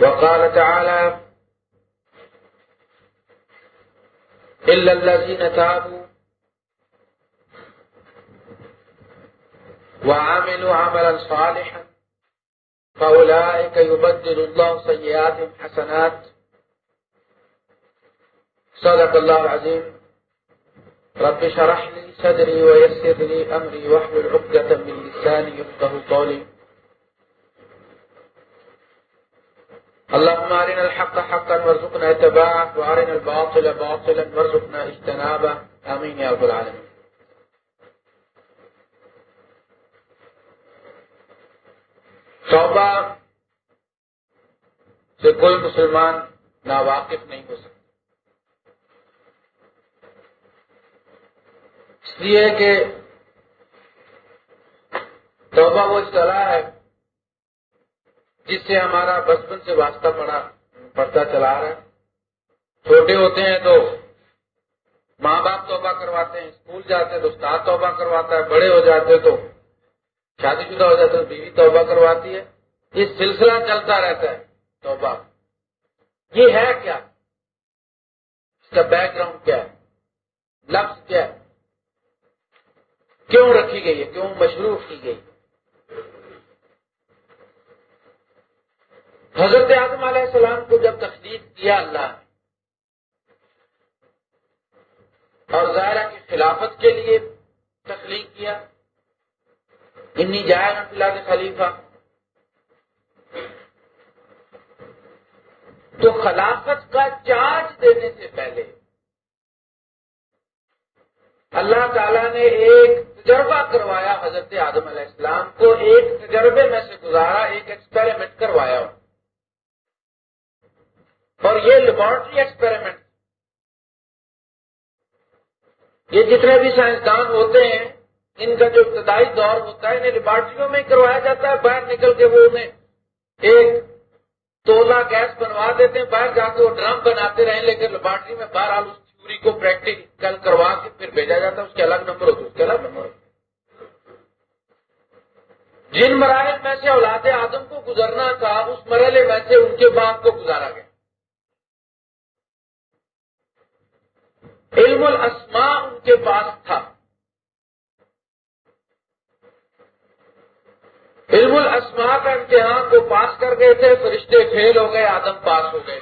وقال تعالى إلا الذين تابوا وعملوا عملا صالحا فأولئك يبدل الله سيئات حسنات. صدق الله العظيم. رب شرح لي صدري ويسر لي أمري وحل عقدة من لساني يفقه قولي. اللهم أرنا الحق حقا وارزقنا اتباعه، وأرنا الباطل باطلا، وارزقنا اجتنابه. آمين يا رب العالمين. توبہ سے کوئی مسلمان ناواقف نہیں ہو سکتا۔ اس لیے کہ توبہ وہ اصطلاح ہے جس سے ہمارا بچپن سے واسطہ پڑا پڑتا چلا رہا ہے۔ چھوٹے ہوتے ہیں تو ماں باپ توبہ کرواتے ہیں، اسکول جاتے ہیں تو استاد توبہ کرواتا ہے، بڑے ہو جاتے تو شادی شدہ ہو جاتے تو بیوی توبہ کرواتی ہے۔ یہ سلسلہ چلتا رہتا ہے، توبہ۔ یہ ہے کیا؟ اس کا بیک گراؤنڈ کیا ہے؟ لفظ کیا ہے؟ کیوں رکھی گئی ہے؟ کیوں مشروف کی گئی ہے؟ حضرت اعظم علیہ السلام کو جب تخلیق کیا اللہ نے، اور ظاہرہ کی خلافت کے لیے تخلیق کیا، انی جائے نہ فی الحال خلیفہ۔ تو خلافت کا چارج دینے سے پہلے اللہ تعالیٰ نے ایک تجربہ کروایا حضرت آدم علیہ السلام کو، ایک تجربے میں سے گزارا، ایک ایکسپیریمنٹ کروایا۔ اور یہ لیبورٹری ایکسپیریمنٹ۔ یہ جتنے بھی سائنسدان ہوتے ہیں، ان کا جو ابتدائی دور ہوتا ہے، انہیں لیبارٹریوں میں کروایا جاتا ہے۔ باہر نکل کے وہ انہیں ایک تولا گیس بنوا دیتے ہیں۔ باہر جا کے وہ ڈرم بناتے رہے لیکن لیبارٹری میں بہرحال اس تھیوری کو پریکٹیکل کروا کے پھر بھیجا جاتا ہے۔ اس کے الگ نمبر ہوتے اس کے الگ نمبر ہوتے جن مراحل میں سے اولاد آدم کو گزرنا تھا، اس مرحلے میں سے ان کے باپ کو گزارا گیا۔ علم الاسماء ان کے پاس تھا۔ علم الاسماء کا امتحان کو پاس کر گئے تھے، فرشتے فیل ہو گئے، آدم پاس ہو گئے۔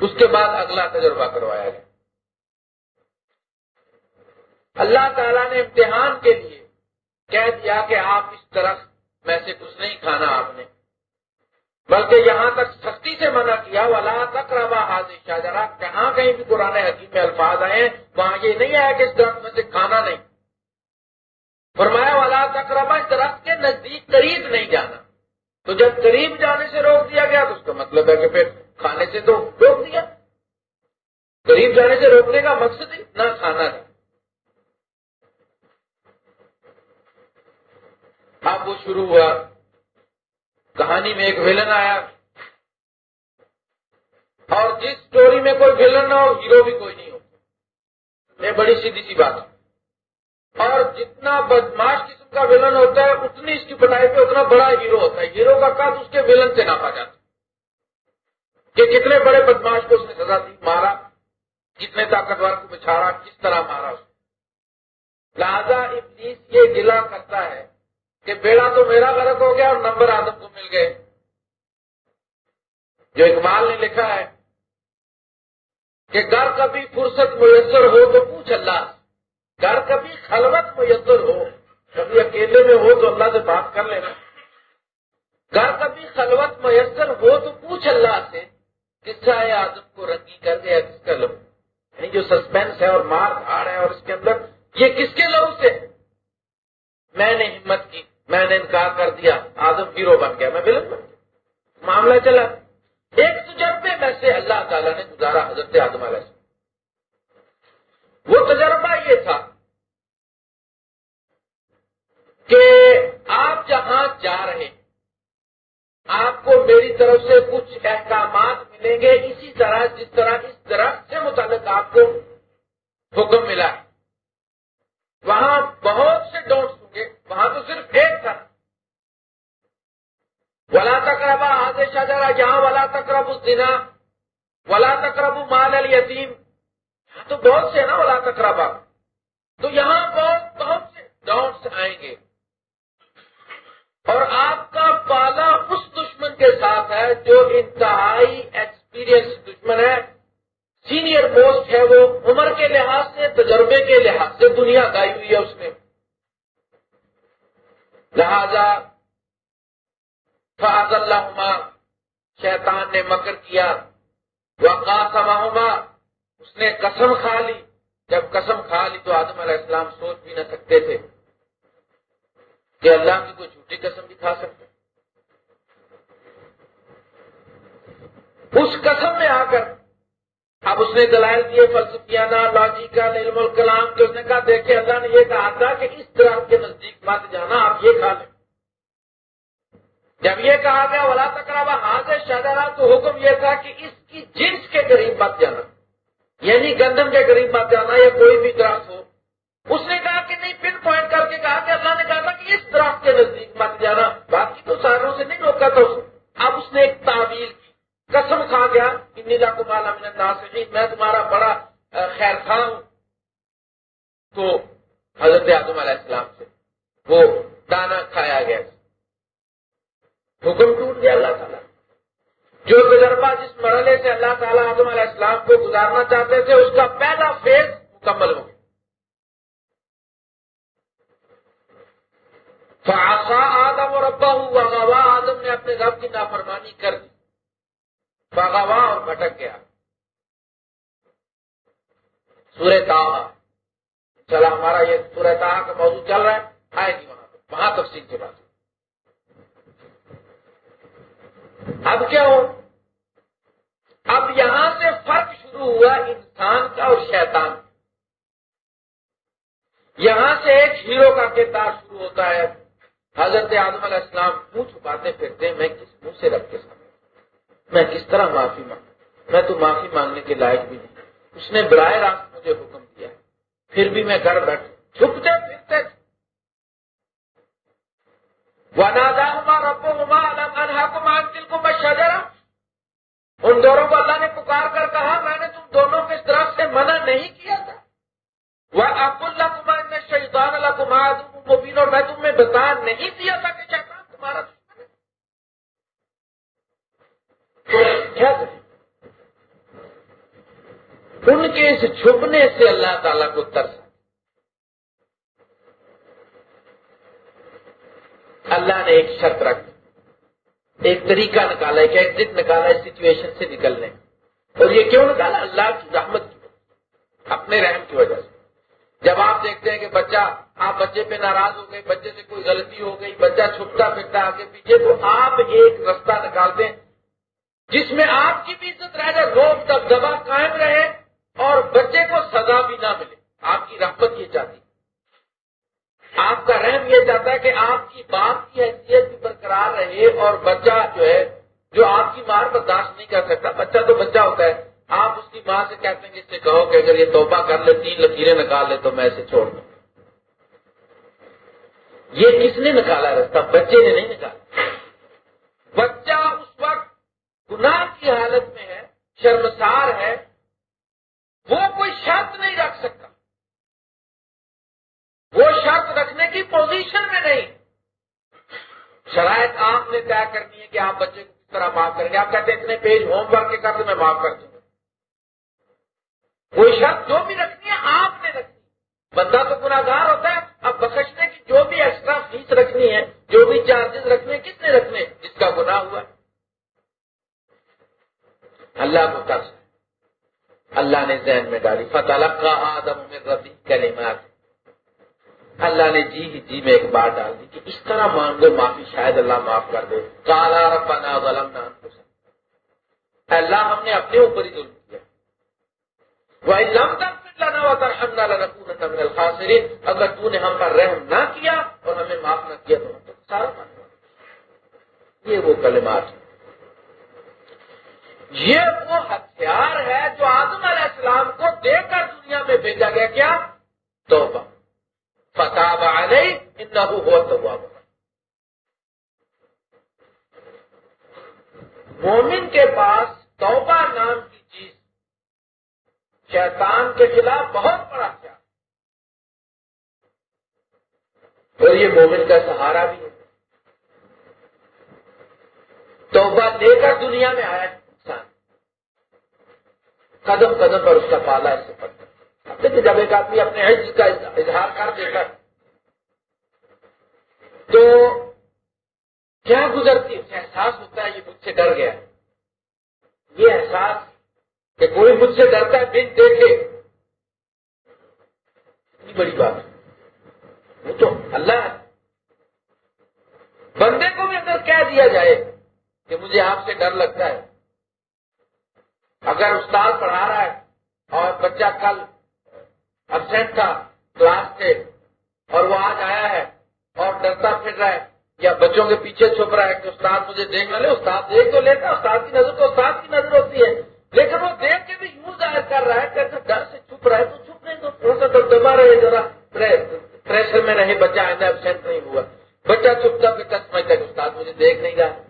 اس کے بعد اگلا تجربہ کروایا گیا۔ اللہ تعالیٰ نے امتحان کے لیے کہہ دیا کہ آپ اس طرح میں سے کچھ نہیں کھانا آپ نے۔ بلکہ یہاں تک سختی سے منع کیا والا تک روا حاضر شاہ جرا کہاں کہیں بھی قرآن حکیم میں الفاظ آئے ہیں، وہاں یہ نہیں آیا کہ اس درخت میں سے کھانا نہیں۔ فرمایا والا تک روا اس درخت کے نزدیک قریب نہیں جانا۔ تو جب قریب جانے سے روک دیا گیا، تو اس کا مطلب ہے کہ پھر کھانے سے تو روک دیا۔ قریب جانے سے روکنے کا مقصد ہی نہ کھانا نہیں اب وہ شروع ہوا۔ کہانی میں ایک ولن آیا۔ اور جس اسٹوری میں کوئی ولن نہ ہو ہیرو بھی کوئی نہیں ہو۔ یہ بڑی سیدھی سی بات۔ ہے اور جتنا بدماش قسم کا ولن ہوتا ہے، اتنی اس کی بنائی پہ اتنا بڑا ہیرو ہوتا ہے۔ ہیرو کا کام اس کے ولن سے ناپا جاتا کہ کتنے بڑے بدماش کو اس نے سزا دی، مارا، کتنے طاقتور کو بچھاڑا، کس طرح مارا اس لہذا ابلیس یہ گلا کرتا ہے کہ بیڑا تو میرا غرق ہو گیا اور نمبر آدم کو مل گئے۔ جو اقبال نے لکھا ہے کہ گھر کبھی فرصت میسر ہو تو پوچھ اللہ گھر کبھی خلوت میسر ہو، کبھی اکیلے میں ہو تو اللہ سے بات کر لینا۔ گھر کبھی خلوت میسر ہو تو پوچھ اللہ سے کس ہے آدم کو رنگی کر دیا کس کا لو یعنی جو سسپینس ہے اور مار دھاڑ ہے اور اس کے اندر، یہ کس کے لو سے؟ میں نے ہمت کی۔ میں نے انکار کر دیا آدم ہیرو بن گیا، میں بن گیا معاملہ چلا۔ ایک تجربے میں سے اللہ تعالیٰ نے گزارا حضرت آدم علیہ وہ تجربہ یہ تھا کہ آپ جہاں جا رہے ہیں، آپ کو میری طرف سے کچھ احکامات ملیں گے، اسی طرح جس طرح اس درخت سے متعلق آپ کو حکم ملا ہے۔ وہاں بہت سے ڈونٹس وہاں تو صرف ایک تھا۔ ولا تقربا آدھے شجرا جہاں ولا تقرب الزنا ولا تقرب مال الیتیم تو بہت سے نا ولا تقربا۔ تو یہاں بہت بہت سے ڈاؤٹس آئیں گے۔ اور آپ کا پالا اس دشمن کے ساتھ ہے جو انتہائی ایکسپیرئنس دشمن ہے۔ سینئر موسٹ ہے وہ، عمر کے لحاظ سے، تجربے کے لحاظ سے دنیا گائی ہوئی ہے اس نے لہذا فاض اللہ شیطان نے مکر کیا وہ اس نے قسم کھا لی۔ جب قسم کھا لی تو آدم علیہ السلام سوچ بھی نہ سکتے تھے کہ اللہ کی کوئی جھوٹی قسم بھی کھا سکتے۔ اس قسم میں آ کر اب اس نے دلائل دیے فلسفیانہ لاجیکل علم الکلام کے، اس نے کہا دیکھے اللہ نے یہ کہا تھا کہ اس طرح کے نزدیک مت جانا، آپ یہ کھا لیں۔ جب یہ کہا گیا، ولا تکرابا ہاتھ شہزادہ تو حکم یہ تھا کہ اس کی جنس کے قریب مت جانا۔ یعنی گندم کے قریب مت جانا یا کوئی بھی درخت ہو۔ اس نے کہا کہ نہیں، پن پوائنٹ کر کے کہا کہ اللہ نے کہا تھا کہ اس درخت کے نزدیک مت جانا۔ باقی تو ساروں سے نہیں روکا تھا اب اس نے ایک تعویل قسم کھا گیا کہ نیلا کمال امن میں تمہارا بڑا خیر خاں ہوں. تو حضرت اعظم علیہ السلام سے وہ دانا کھایا گیا۔ حکم ٹوٹ گیا اللہ تعالیٰ۔ جو تجربہ جس مرحلے سے اللہ تعالیٰ آدم علیہ السلام کو گزارنا چاہتے تھے، اس کا پہلا فیز مکمل ہو۔ گیا فاسا آدم اور ابا ہوا آدم نے اپنے رب کی نافرمانی کر دی۔ فاغوا اور بھٹک گیا۔ سورہ تاہا چلا ہمارا یہ سورہ تاہا کا موضوع چل رہا ہے آئے گی جی وہاں وہاں تفصیل کے بعد۔ اب کیا ہو؟ اب یہاں سے فرق شروع ہوا انسان کا اور شیطان یہاں سے ایک ہیرو کا کردار شروع ہوتا ہے۔ حضرت آدم علیہ السلام منہ چھپاتے پھرتے میں کس منہ سے رکھ کے سامنے؟ میں کس طرح معافی مانگ میں تو معافی مانگنے کے لائق بھی نہیں۔ اس نے براہ راست مجھے حکم دیا۔ پھر بھی میں گھر بیٹھ چھپتے پھرتے۔ ونادا ہما ربو ہما انہا کو مان دل کو میں شجرا ان دونوں کو اللہ نے پکار کر کہا، میں نے تم دونوں کے طرف سے منع نہیں کیا تھا۔ وہ اب اللہ کمار نے شہیدان اللہ کمار مبین اور میں تمہیں بتا نہیں دیا تھا کہ شیطان تمہارا ان کے اس چھپنے سے اللہ تعالیٰ کو ترس اللہ نے ایک شرط رکھ ایک طریقہ نکالا، ایک ایگزٹ نکالا اس سچویشن سے نکلنے۔ اور یہ کیوں نکالا؟ اللہ کی رحمت کی اپنے رحم کی وجہ سے۔ جب آپ دیکھتے ہیں کہ بچہ، آپ بچے پہ ناراض ہو گئے، بچے سے کوئی غلطی ہو گئی، بچہ چھپتا پھرتا آگے پیچھے، تو آپ ایک رستہ نکالتے ہیں۔ جس میں آپ کی بھی عزت رہ جائے روک تب دبا قائم رہے اور بچے کو سزا بھی نہ ملے۔ آپ کی رحمت یہ چاہتی آپ کا رحم یہ چاہتا ہے کہ آپ کی باپ کی حیثیت بھی برقرار رہے اور بچہ جو ہے، جو آپ کی مار برداشت نہیں کر سکتا، بچہ تو بچہ ہوتا ہے۔ آپ اس کی ماں سے کہتے ہیں کہ اس سے کہو کہ اگر یہ توبہ کر لے، تین لکیریں نکال لے تو میں اسے چھوڑ دوں۔ یہ کس نے نکالا رستہ بچے نے نہیں نکالا۔ بچہ گناہ کی حالت میں ہے، شرمسار ہے، وہ کوئی شرط نہیں رکھ سکتا۔ وہ شرط رکھنے کی پوزیشن میں نہیں۔ شرائط آپ نے طے کرنی ہے کہ آپ بچے کو کس طرح معاف کریں گے۔ آپ کہتے ہیں، اتنے پیج ہوم ورک کے کر تو میں معاف کر دوں۔ گا کوئی شرط جو بھی رکھنی ہے، آپ نے رکھنی بندہ تو گناگار ہوتا ہے۔ اب بخشنے کی جو بھی ایکسٹرا فیس رکھنی ہے، جو بھی چارجز رکھنے، کس نے رکھنے؟ جس کا گناہ ہوا ہے۔ اللہ کو کر اللہ نے ذہن میں ڈالی۔ فتح کا آدم میں ربی کلمات اللہ نے جی ہی جی میں ایک بات ڈال دی کہ اس طرح مانگو، معافی شاید اللہ معاف کر دے۔ کالا ربنا ظلمنا اللہ، ہم نے اپنے اوپر ہی ظلم کیا۔ وہ لم تک لانا ہوا تھا من الخاسرین اگر تو نے ہم پر رحم نہ کیا اور ہمیں معاف نہ کیا تو ہم تو سارا یہ وہ کلمات ہیں۔ یہ وہ ہتھیار ہے جو آدم علیہ السلام کو دے کر دنیا میں بھیجا گیا کیا؟ توبہ۔ فتح علیہ انہو ہوا تواب مومن کے پاس توبہ نام کی چیز، شیطان کے خلاف بہت بڑا کیا اور یہ مومن کا سہارا بھی ہے۔ توبہ لے کر دنیا میں آیا۔ قدم قدم پر اس کا پالا اس سے پڑتا جب ایک آدمی اپنے عز کا اظہار کر دے کر تو کیا گزرتی اسے احساس ہوتا ہے یہ مجھ سے ڈر گیا۔ یہ احساس کہ کوئی مجھ سے ڈرتا ہے بن دیکھے۔ اتنی بڑی بات ہے۔ وہ تو اللہ ہے۔ بندے کو بھی اگر کہہ دیا جائے کہ مجھے آپ سے ڈر لگتا ہے۔ اگر استاد پڑھا رہا ہے اور بچہ کل ابسینٹ تھا کلاس سے اور وہ آج آیا ہے اور ڈرتا پھر رہا ہے یا بچوں کے پیچھے چھپ رہا ہے کہ استاد مجھے دیکھ نہ لے استاد دیکھ تو لیتا، استاد کی نظر تو استاد کی نظر ہوتی ہے۔ لیکن وہ دیکھ کے بھی یوں ظاہر کر رہا ہے کہ اگر ڈر سے چھپ رہا ہے تو چھپ نہیں، تو تھوڑا سا تو دبا رہے، ذرا پریشر میں رہے، بچہ آئندہ ابسینٹ نہیں ہوا۔ بچہ چھپتا کہ سمجھتا کہ استاد مجھے دیکھ نہیں رہا۔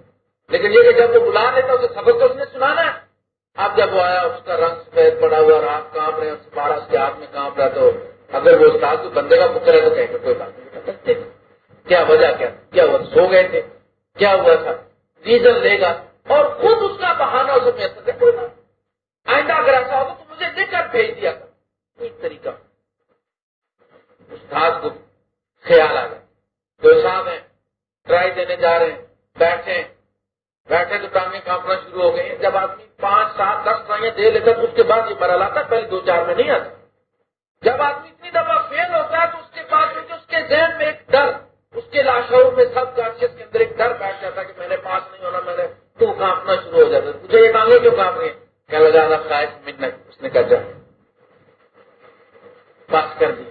لیکن یہ کہ جب وہ بلا لیتا، اسے سبق تو اس نے سنانا ہے۔ اب جب وہ آیا، اس کا رنگ سفید پڑا ہوا، رات کانپ رہے بارہ اس کے ہاتھ میں کانپ رہا، تو اگر وہ استاد کو بندے کا پتر ہے تو کہیں گے کوئی بات نہیں کر سکتے کیا وجہ، کیا کیا وہ سو گئے تھے؟ کیا ہوا تھا ریزن لے گا اور خود اس کا بہانا اسے میں سکتے کوئی بات آئندہ اگر ایسا ہوگا تو مجھے لکھ کر بھیج دیا کر ایک طریقہ استاد کو خیال آ گیا جو صاحب ہیں ٹرائی دینے جا رہے ہیں بیٹھے بیٹھے تو ٹانگیں کانپنا شروع ہو گئی جب آدمی پانچ سات دس ٹرائیں دے لیتا تو اس کے بعد یہ مرحلہ آتا پہلے دو چار میں نہیں آتا جب آدمی اتنی دفعہ فیل ہوتا ہے تو اس کے بعد اس کے ذہن میں ایک ڈر اس کے لاشور میں سب کانشیس کے اندر ایک ڈر بیٹھ جاتا کہ میں نے پاس نہیں ہونا میں نے تو کانپنا شروع ہو جاتا تجھے یہ ٹانگیں کیوں کانپ رہی ہیں کیا لگا خواہش منٹ اس نے کہا جا بس کر دی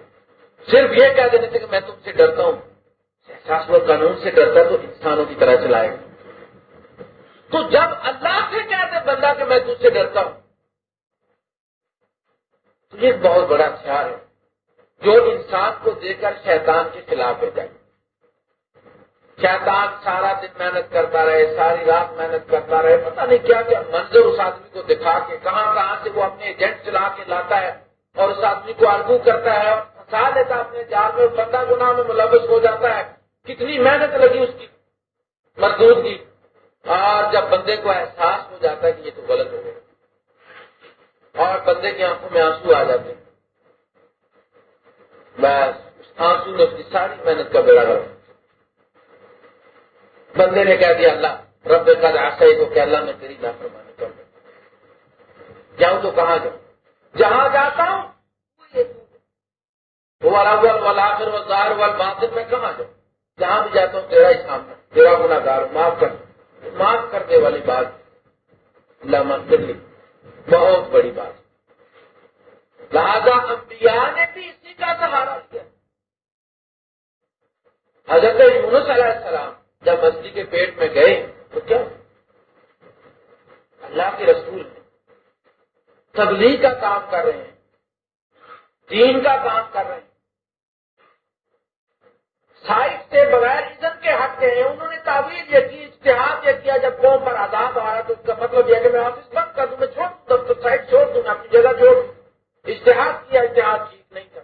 صرف یہ کہہ دینے سے کہ میں تم سے ڈرتا ہوں احساس وہ قانون سے ڈرتا تو انسانوں کی طرح چلائے گا تو جب اللہ سے کہتے بندہ کہ میں تجھ سے ڈرتا ہوں تو یہ بہت بڑا ہتھیار ہے جو انسان کو دے کر شیطان کے خلاف ہو جائے شیطان سارا دن محنت کرتا رہے ساری رات محنت کرتا رہے پتہ نہیں کیا کیا منظر اس آدمی کو دکھا کے کہاں کہاں سے وہ اپنے ایجنٹ چلا کے لاتا ہے اور اس آدمی کو ارگو کرتا ہے اور پھنسا لیتا ہے اپنے جال میں بندہ گناہ میں ملوث ہو جاتا ہے کتنی محنت لگی اس کی مزدور کی اور جب بندے کو احساس ہو جاتا ہے کہ یہ تو غلط ہو گیا اور بندے کی آنکھوں میں آنسو آ جاتے ہیں۔ بس آنسو نے اس کی ساری محنت کا بیڑا کر بندے نے کہہ دیا، اللہ، رب کا راستہ ہی کو کہ اللہ میں تیری لاپرواہی کر دوں۔ جاؤں تو کہاں جاؤں؟ جہاں جاتا ہوں، وہ والا پھر میں کہاں جاؤں؟ جہاں بھی جاتا ہوں، تیرا ہی سامنا، تیرا گناہ گار معاف کر معاف کرنے والی بات لمن لی بہت بڑی بات۔ لہذا انبیاء نے بھی اسی کا سہارا کیا حضرت یونس علیہ السلام جب مچھلی کے پیٹ میں گئے، تو کیا؟ اللہ کے رسول تبلیغ کا کام کر رہے ہیں۔ دین کا کام کر رہے ہیں۔ سائز سے بغیر عزت کے حق کے ہیں، انہوں نے تعویذ یہ کی اشتہار یہ کیا جب قوم پر آزاد آ رہا تو اس کا مطلب یہ کہ میں آفس بند کر دوں میں چھوڑ دوں تو سائڈ چھوڑ دوں، میں اپنی جگہ چھوڑ دوں۔ اشتہار کیا اشتہار ٹھیک نہیں کر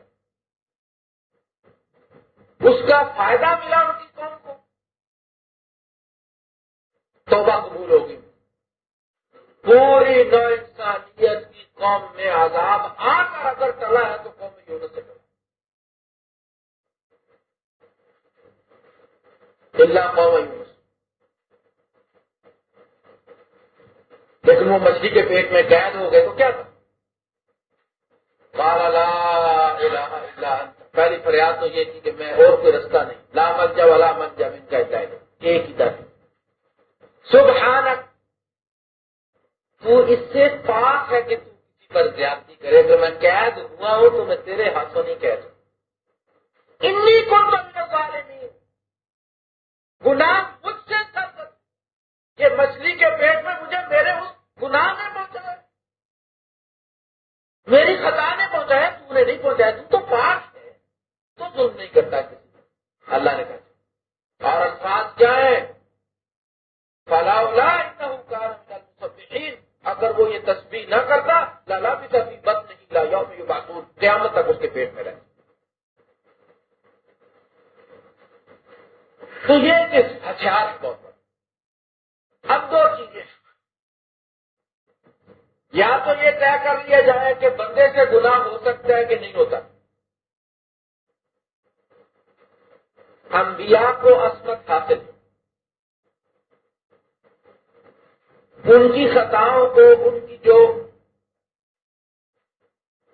اس کا فائدہ ملا ان کی قوم کو۔ توبہ قبول ہوگی۔ پوری نو انسانیت کی قوم میں آزاد آ کر اگر چلا ہے تو قوم میں یونس سے اللہ قوم لیکن وہ مچھلی کے پیٹ میں قید ہو گئے تو کیا تھا؟ پہلی فریاد تو یہ تھی کہ میں اور کوئی رستہ نہیں۔ لا منجا والا منجا من کا ایک ہی در سبحانک۔ تو اس سے پاک ہے کہ تو کسی پر زیادتی کرے۔ اگر میں قید ہوا ہوں تو میں تیرے ہاتھوں نہیں قید ہوں۔ انی کو بارے نہیں گناہ مجھ سے سب یہ مچھلی کے پیٹ میں مجھے میرے اس گناہ میں پہنچا ہے۔ میری خطا نے پہنچایا تو نے نہیں پہنچایا تم تو پاک ہے۔ تو ظلم نہیں کرتا کسی اللہ نے کہا۔ اور الفاظ کیا ہے؟ فلاح مصبحین اگر وہ یہ تسبیح نہ کرتا، لالا بھی تسبیح بند نہیں، لا یوم یبعثون۔ قیامت تک اس کے پیٹ میں رہے۔ تو یہ ہتھیار طور پر اب دو چیزیں یا تو یہ طے کر لیا جائے کہ بندے سے گناہ ہو سکتا ہے کہ نہیں ہوتا انبیاء کو عصمت حاصل۔ ان کی خطاؤں کو، ان کی جو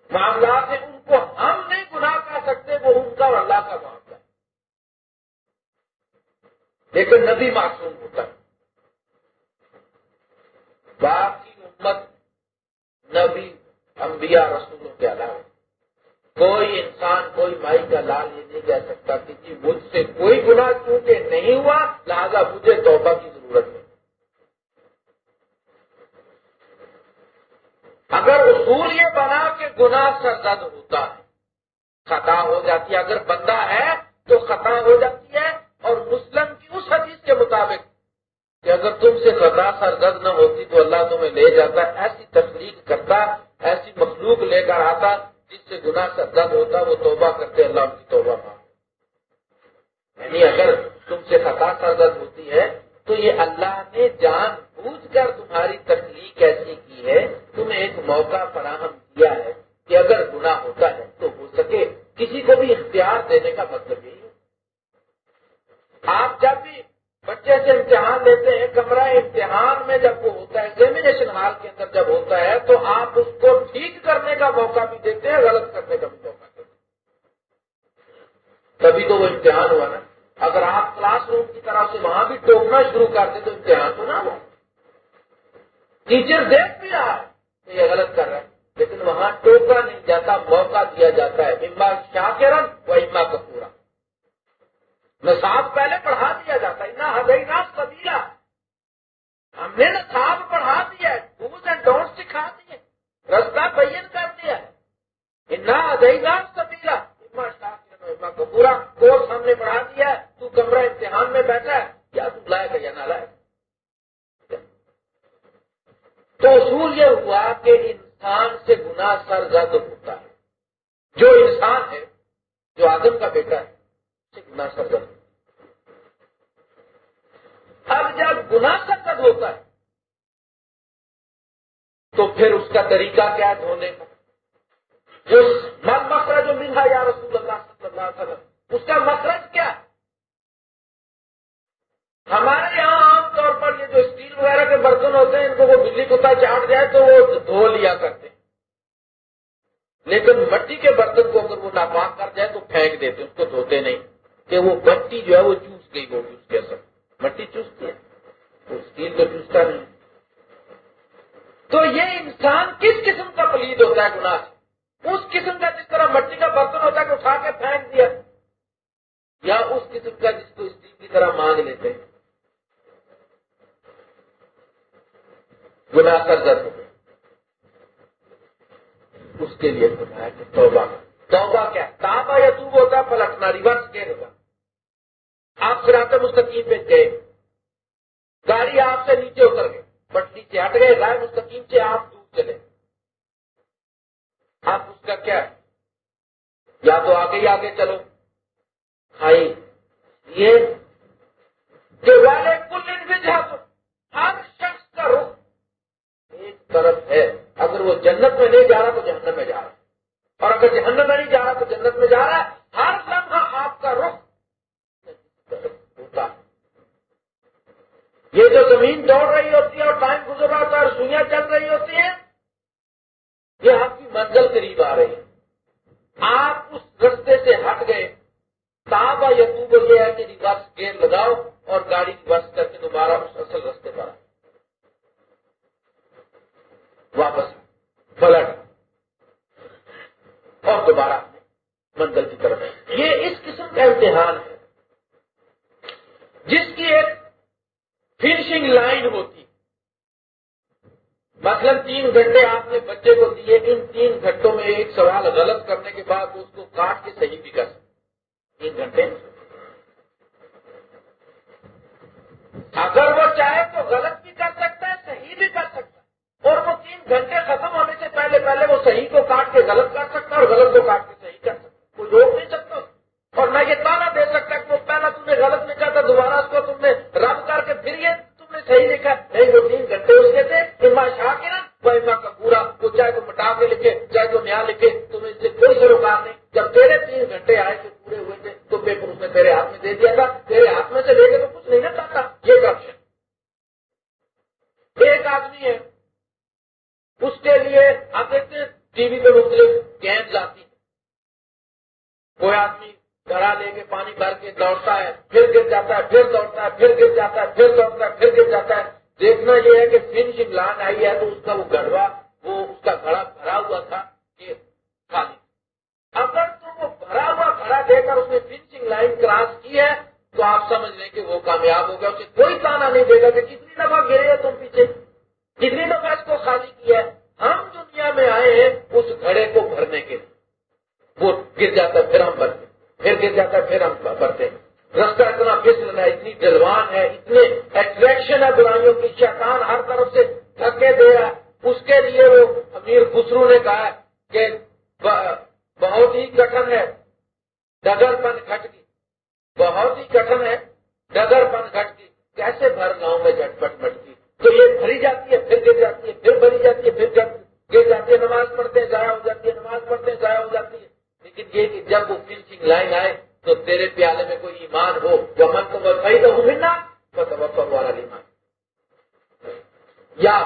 معاملات ہیں، ان کو ہم نہیں گناہ کر سکتے، وہ ان کا اور اللہ کا معاملہ۔ لیکن نبی معصوم ہوتا ہے۔ باقی امت نبی، انبیاء، رسولوں کے علاوہ۔ کوئی انسان، کوئی مائی کا لال یہ نہیں کہہ سکتا کہ جی مجھ سے کوئی گناہ کیونکہ نہیں ہوا، لہذا مجھے توبہ کی ضرورت ہے۔ اگر اصول یہ بنا کہ گناہ سرزد ہوتا ہے، خطا ہو جاتی ہے۔ اگر بندہ ہے تو خطا ہو جاتی ہے اور مسلم کی کے مطابق کہ اگر تم سے خطا سرزد نہ ہوتی تو اللہ تمہیں لے جاتا، ایسی تخلیق کرتا، ایسی مخلوق لے کر آتا جس سے گناہ سرزد ہوتا، وہ توبہ کرتے، اللہ کی توبہ ماں یعنی اگر تم سے خطا سرزد ہوتی ہے تو یہ اللہ نے جان بوجھ کر تمہاری تخلیق ایسی کی ہے، تمہیں ایک موقع فراہم کیا ہے کہ اگر گناہ ہوتا ہے تو ہو سکے۔ کسی کو بھی اختیار دینے کا مطلب یہی ہے۔ آپ جب بھی بچے سے امتحان لیتے ہیں، کمرہ امتحان میں جب وہ ہوتا ہے ایگزامینیشن ہال کے اندر جب ہوتا ہے، تو آپ اس کو ٹھیک کرنے کا موقع بھی دیتے ہیں، غلط کرنے کا بھی موقع دیتے ہیں۔ تبھی تو وہ امتحان ہوا نا۔ اگر آپ کلاس روم کی طرف سے وہاں بھی ٹوکنا شروع کرتے تو امتحان تو نہ ہو۔ ٹیچر دیکھ بھی رہا ہے یہ غلط کر رہا ہے، لیکن وہاں ٹوکا نہیں جاتا، موقع دیا جاتا ہے۔ اما شاہ کے رنگ و اما کا پورا نصاب پہلے پڑھا دیا جاتا ہے۔ ہدئی نا سبیلا ہم نے نصاب پڑھا دیا ڈوز اینڈ ڈونٹ سکھا دیے رستہ بین کر دیا اتنا ہدئی نا سبیلا اما کو پورا کورس ہم نے پڑھا دیا ہے۔ تو کمرہ امتحان میں بیٹھا ہے۔ یا تو لائے گا یا نہ لائے تو اصول یہ ہوا کہ انسان سے گنا سر زد ہوتا ہے۔ جو انسان ہے، جو آدم کا بیٹا ہے گنا اب جب گنا سر ہوتا ہے، تو پھر اس کا طریقہ کیا ہے دھونے کا جو من مسئلہ جو ملا یا رسول اللہ صلی اللہ علیہ وسلم، اس کا مخرج کیا ہمارے یہاں عام طور پر یہ جو اسٹیل وغیرہ کے برتن ہوتے ہیں، ان کو وہ بجلی کتا چاٹ جائے تو وہ دھو لیا کرتے ہیں۔ لیکن مٹی کے برتن کو اگر وہ ناپاک کر جائے تو پھینک دیتے اس کو دھوتے نہیں۔ کہ وہ مٹی جو ہے وہ چوس گئی ہوگی اس کے اثر مٹی چوستی ہے۔ تو اسٹیل تو چوستا نہیں۔ تو یہ انسان کس قسم کا پلید ہوتا ہے؟ گناہ سے۔ اس قسم کا جس طرح مٹی کا برتن ہوتا ہے کہ اٹھا کے پھینک دیا۔ یا اس قسم کا جس کو اسٹیل کی طرح مانگ لیتے ہیں۔ گنا کر درد اس کے لیے بتایا کہ توبہ۔ توبہ کیا؟ تابا یا تو ہوتا ہے پلٹنا ریورس کے ہوگا آپ پھر آتے مستقیم پہ گئے۔ گاڑی آپ سے نیچے اتر گئے بٹ نیچے ہٹ گئے۔ گائے مستقیم سے آپ دور چلے۔ اب اس کا کیا؟ ہے یا تو آگے ہی آگے چلو۔ کھائی یہ جو والے کل انجا تو ہر شخص کا رخ ایک طرف ہے۔ اگر وہ جنت میں نہیں جا رہا تو جہنم میں جا رہا اور اگر جہنم میں نہیں جا رہا تو جنت میں جا رہا ہے۔ ہر لمحہ آپ کا رخ ہوتا ہے یہ جو زمین دوڑ رہی ہوتی ہے اور ٹائم گزر رہا ہوتا ہے اور سوئیاں چل رہی ہوتی ہیں یہ آپ کی منزل قریب آ رہی ہے۔ آپ اس رستے سے ہٹ گئے۔ تابا یتوب یہ ہے کہ جی ریورس گیئر لگاؤ اور گاڑی ریورس کر کے دوبارہ اس اصل رستے پر واپس۔ پلٹ اور دوبارہ منزل کی طرف۔ یہ اس قسم کا امتحان ہے۔ جس کی ایک فنشنگ لائن ہوتی مثلا تین گھنٹے آپ نے بچے کو دیے، ان تین گھنٹوں میں ایک سوال غلط کرنے کے بعد اس کو کاٹ کے صحیح بھی کر سکتے تین گھنٹے۔ اگر وہ چاہے تو غلط بھی کر سکتا ہے، صحیح بھی کر سکتا ہے۔ اور وہ تین گھنٹے ختم ہونے سے پہلے پہلے وہ صحیح کو کاٹ کے غلط کر سکتا ہے اور غلط کو کاٹ کے صحیح کر سکتا۔ اور میں یہ تانا دے سکتا کہ وہ پہلا تم نے غلط لکھا تھا، دوبارہ اس کو تم نے رب کر کے پھر یہ تم نے صحیح لکھا۔ نہیں، وہ تین گھنٹے اس کے تھے۔ اما شاہ کے نا وہ ایسا کا پورا وہ چاہے تو مٹا کے لکھے، چاہے تو نیا لکھے، تمہیں اس سے کوئی سروکار نہیں۔ جب تیرے تین گھنٹے آئے تھے پورے ہوئے تھے، تو پیپر اس نے تیرے ہاتھ میں دے دیا تھا۔ تیرے ہاتھ میں سے لے کے تو کچھ نہیں نہ تھا۔ یہ کرپشن ایک آدمی ہے۔ اس کے لیے آپ دیکھتے ہیں، ٹی وی پہ مختلف گیند لاتی ہے کوئی آدمی گھڑا لے کے پانی بھر کے دوڑتا ہے، پھر گر جاتا ہے، پھر دوڑتا ہے، پھر گر جاتا ہے، پھر دوڑتا ہے، پھر گر جاتا ہے۔ دیکھنا یہ ہے کہ فنشنگ لان آئی ہے تو اس کا وہ گڑوا وہ اس کا گھڑا بھرا ہوا تھا کہ خالی اگر تو وہ بھرا ہوا گھڑا دے کر اس نے فنشنگ لائن کراس کی ہے، تو آپ سمجھ لیں کہ وہ کامیاب ہو گیا۔ اسے کوئی تانا نہیں دے گا کہ کتنی دفعہ گرے ہیں تم پیچھے، کتنی دفعہ اس کو خالی کیا ہے۔ ہم دنیا میں آئے ہیں اس گھڑے کو بھرنے کے لیے۔ وہ گر جاتا ہے، پھر ہم بھرتے پھر گر جاتا ہے، پھر ہم بھرتے رستہ اتنا پھسل ہے اتنی جلوان ہے، اتنے اٹریکشن ہے برائیوں کی، شیطان ہر طرف سے تھکے دے رہا ہے اس کے لیے وہ امیر خسرو نے کہا کہ بہت ہی کٹن ہے ڈگر پن کھٹ کی بہت ہی کٹن ہے ڈگر پن کھٹ کی کیسے بھر گاؤں میں جھٹ پٹ مٹکی تو یہ بھری جاتی ہے پھر گر جاتی ہے پھر بھری جاتی ہے پھر گر جاتی ہے نماز پڑھتے ہیں ضائع ہو جاتی ہے نماز پڑھتے ہیں ضائع ہو جاتی ہے لیکن یہ کہ جب وہ فنشنگ لائن آئے تو تیرے پیالے میں کوئی ایمان ہو جو من تو صحیح تو ہوں ملنا تو توقع والا ایمان یا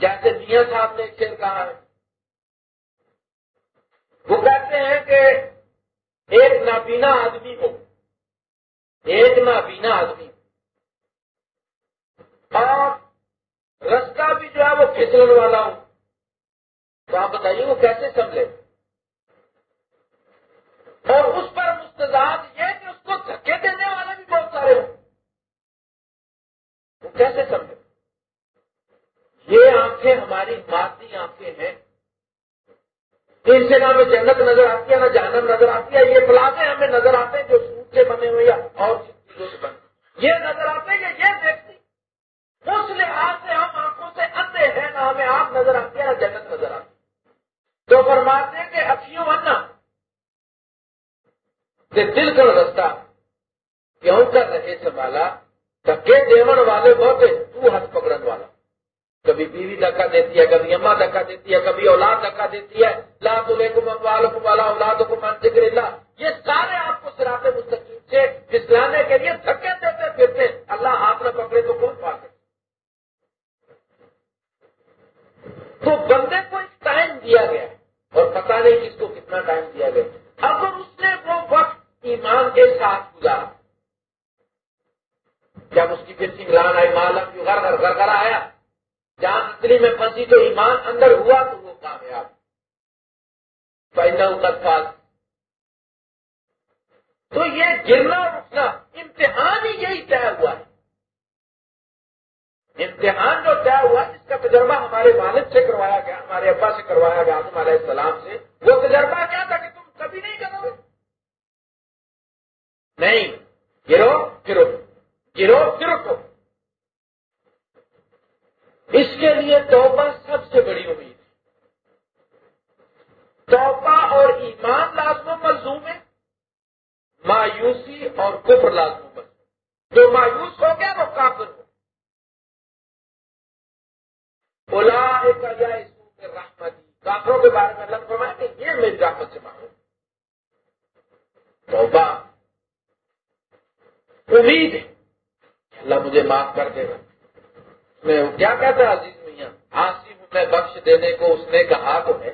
جیسے میاں صاحب نے ایک شیر کہا ہے وہ کہتے ہیں کہ ایک نابینا آدمی ہو ایک نابینا آدمی اور رستہ بھی جو ہے وہ پھسلن والا ہو تو آپ بتائیے وہ کیسے سمجھے اور اس پر مستضاد یہ کہ اس کو دھکے دینے والے بھی بہت سارے ہوں وہ کیسے سمجھے یہ آنکھیں ہماری مادی آنکھیں ہیں ان سے نہ ہمیں جنت نظر آتی ہے نہ جہنم نظر آتی ہے یہ پلازے ہمیں نظر آتے ہیں جو سوٹ سے بنے ہوئے یا اور چیزوں سے بنے یہ نظر آتے ہیں یہ دیکھتی اس لحاظ سے ہم آنکھوں سے اندھے ہیں نہ ہمیں آپ نظر آتی ہے نہ جنت نظر آتی تو فرماتے ہیں کہ اکیوں بننا کہ دل کر رستہ کیوں کر رہے سنبھالا دکے دیون والے بہت تو ہاتھ پکڑن والا۔ کبھی بیوی دکا دیتی ہے، کبھی اما دکا دیتی ہے، کبھی اولاد دکا دیتی ہے۔ لا تو والا اولاد کو من ذکر اللہ۔ یہ سارے آپ کو سراتے مستقیم سے پھسلانے کے لیے دھکے دیتے پھرتے اللہ ہاتھ نہ پکڑے تو کون پا تو بندے کو ایک ٹائم دیا گیا اور پتا نہیں کس کو کتنا ٹائم دیا گیا اگر اس نے وہ وقت ایمان کے ساتھ گزارا جب اس کی پھر سنگلان آئی مالک کی گھر گھر گھر آیا۔ جہاں اتنی میں پھنسی تو ایمان اندر ہوا تو وہ کامیاب۔ پاس تو یہ گرنا اٹھنا، امتحان ہی یہی طے ہوا ہے۔ امتحان جو طے ہوا جس کا تجربہ ہمارے والد سے کروایا گیا، ہمارے ابا سے کروایا گیا، آدم علیہ السلام سے۔ وہ تجربہ کیا تھا کہ تم کبھی نہیں کرو گے؟ نہیں، گرو گرو گرو گرو اس کے لیے توبہ سب سے بڑی امید ہے۔ توبہ اور ایمان لازم ملزوم ہے۔ مایوسی اور کفر لازم ملزوم۔ جو مایوس ہو گیا وہ کافر ہو۔ بولا ایک رحمت کافروں کے بارے میں لگ فرمایا کہ یہ میری رحمت سے مانگو توبہ امید ہے۔ اللہ مجھے معاف کر دے گا۔ میں کیا کہتا ہے عزیز میاں؟ آسی میں بخش دینے کو اس نے کہا تو ہے۔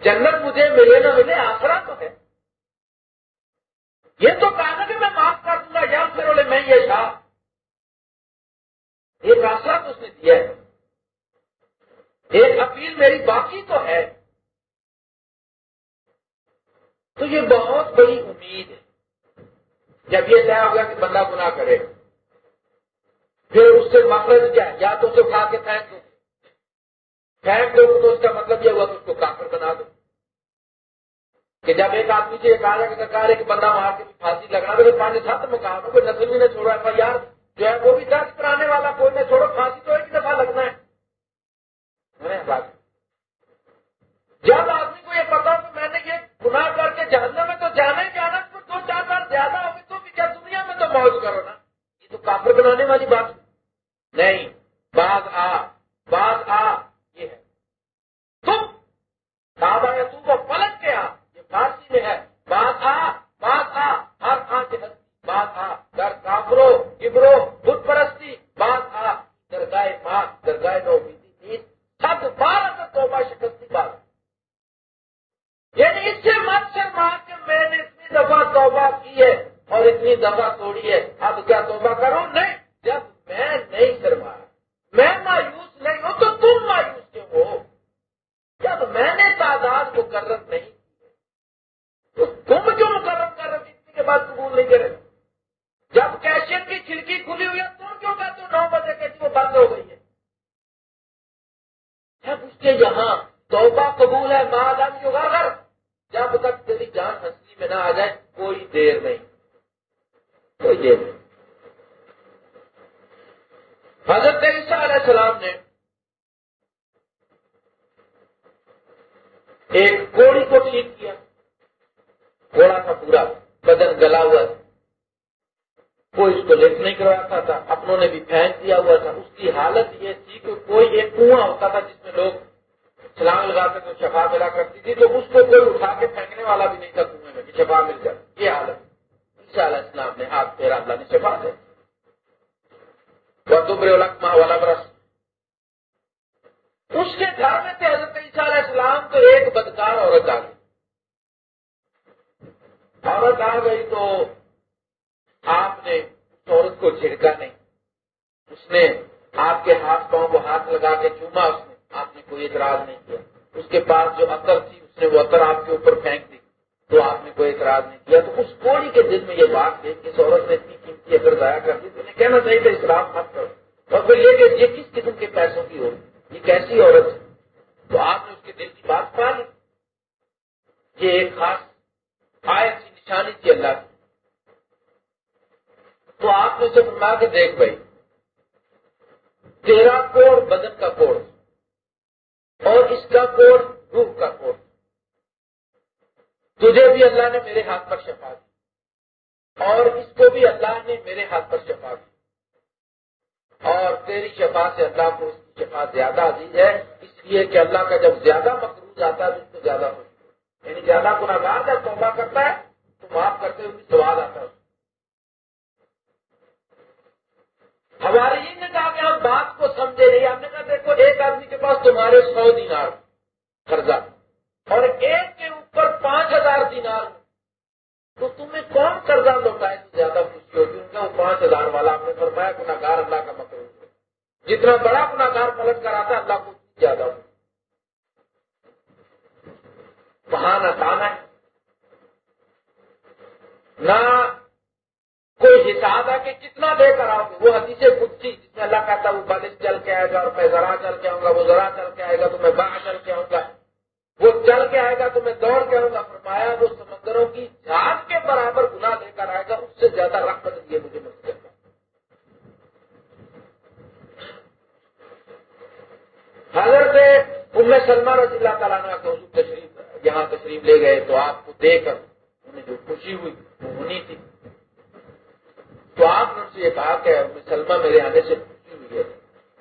جنت مجھے ملے نہ ملے آسرا تو ہے۔ یہ تو کہا کہ میں معاف کر دوں گا، یا پھر بولے میں یہ تھا ایک آسرا تو اس نے دیا ہے۔ ایک اپیل میری باقی تو ہے۔ تو یہ بہت بڑی امید ہے۔ جب یہ طے ہوگا کہ بندہ گناہ کرے۔ پھر اس سے مقصد کیا؟ یا تو اسے کھا کے پھینک دو۔ پھینک دو تو اس کا مطلب یہ ہوا کہ اس کو کافر بنا دو۔ کہ جب ایک آدمی سے کہا کہ سرکار ایک بندہ وہاں کے پھانسی لگنا تو پانی تھا تو میں کہا کوئی نسل بھی نہیں چھوڑا۔ ہے یار، جو ہے وہ بھی درد کرانے والا، کوئی نہ چھوڑو، پھانسی تو ایک دفعہ لگنا ہے۔ جب آدمی کو یہ پتا کہ میں نے یہ گناہ کر کے جاننے میں تو جانے جانا دو چار بار زیادہ ہوگی تو کیا دنیا میں تو موج کرو نا؟ یہ تو کافر بنانے والی بات۔ نہیں، بعض آ بعض آ، یہ ہے۔ تم بابا یا تم کو پلٹ کے آ، یہ فارسی میں ہے۔ بعض آ بعض آ، ہر آ کے بعض آ، در کافرو ابرو بت پرستی۔ بعض آ، درگاہ ماں درگاہ نو بیتی حضرت عیسیٰ علیہ السلام نے ایک کوڑی کو ٹھیک کیا کوڑا تھا پورا بدن گلا ہوا تھا کوئی اس کو لفٹ نہیں کرواتا تھا اپنوں نے بھی پھینک دیا ہوا تھا اس کی حالت یہ تھی کہ کوئی ایک کنواں ہوتا تھا جس میں لوگ چھلانگ لگاتے تو شفا ملا کرتی تھی تو اس کو کوئی اٹھا کے پھینکنے والا بھی نہیں تھا کنویں میں کہ شفا مل جائے یہ حالت عیسیٰ علیہ السلام نے ہاتھ پھیرا اللہ نے شفا دے لکما والا برس اس کے گھر میں تھے حضرت عیسیٰ علیہ السلام تو ایک بدکار عورت آ گئی عورت آ گئی تو آپ نے اس عورت کو جھڑکا نہیں۔ اس نے آپ کے ہاتھ پاؤں کو ہاتھ لگا کے چوما اس نے۔ آپ نے کوئی اعتراض نہیں کیا۔ اس کے پاس جو اثر تھی، اس نے وہ اثر آپ کے اوپر پھینک دی تو آپ نے کوئی اعتراض نہیں کیا۔ تو اس کوڑی کے دل میں یہ بات تھی کہ عورت نے اتنی قیمتی اگر ضائع کر دی۔ تو انہیں کہنا چاہیے تھا اسلام مت کرو۔ اور پھر یہ کہ یہ کس قسم کے پیسوں کی ہو یہ کیسی عورت ہے؟ تو آپ نے اس کے دل کی بات پا لی۔ یہ ایک خاص آئے سی نشانی تھی اللہ کی۔ تو آپ نے اسے فرما کے دیکھ بھائی، تیرا کوڑ بدن کا کوڑ، اور اس کا کوڑ روح کا کوڑ۔ تجھے بھی اللہ نے میرے ہاتھ پر شفا دی، اور اس کو بھی اللہ نے میرے ہاتھ پر شفا دی۔ اور تیری شفا سے اللہ کو اس کی شفا زیادہ عزیز ہے، اس لیے کہ اللہ کا جب زیادہ مقروض آتا ہے، تو اس کو زیادہ خوش یعنی زیادہ گناگار جب توبہ کرتا ہے، تو معاف کرتے ہوئے سوال آتا ہے۔ ہمارے نے کہا کہ ہم بات کو سمجھے نہیں، ہم نے کہا دیکھو ایک آدمی کے پاس تمہارے سو دینار قرضہ۔ اور ایک کے اوپر پانچ ہزار دینار۔ تو تمہیں کون قرضہ لوٹائے تو زیادہ خوشی ہوگی ان کا وہ پانچ ہزار والا ہم نے فرمایا گناگار اللہ کا مطلب جتنا بڑا گناگار پلٹ کر آتا اللہ کو زیادہ ہو وہاں نہ تانا ہے۔ نہ کوئی ہے کہ کتنا دے کر آؤ گے وہ حدیث کچھ جس میں اللہ کہتا وہ بالش چل کے آئے گا، اور میں ذرا چل کے آؤں گا، وہ ذرا چل کے آئے گا، تو میں باہر چل کے آؤں گا۔ وہ چل کے آئے گا، تو میں دوڑ کے آؤں گا۔ فرمایا، وہ سمندروں کی جان کے برابر گنا دے کر آئے گا، اس سے زیادہ رقم دیے مجھے مشکل حضرت ان میں سلمان رضی اللہ تعالیٰ نے تشریف یہاں تشریف لے گئے، تو آپ کو دے کر انہیں جو خوشی ہوئی، وہ ہونی تھی۔ تو آپ نے سے یہ کہا کہ سلما میرے آنے سے خوشی ہوئی ہے۔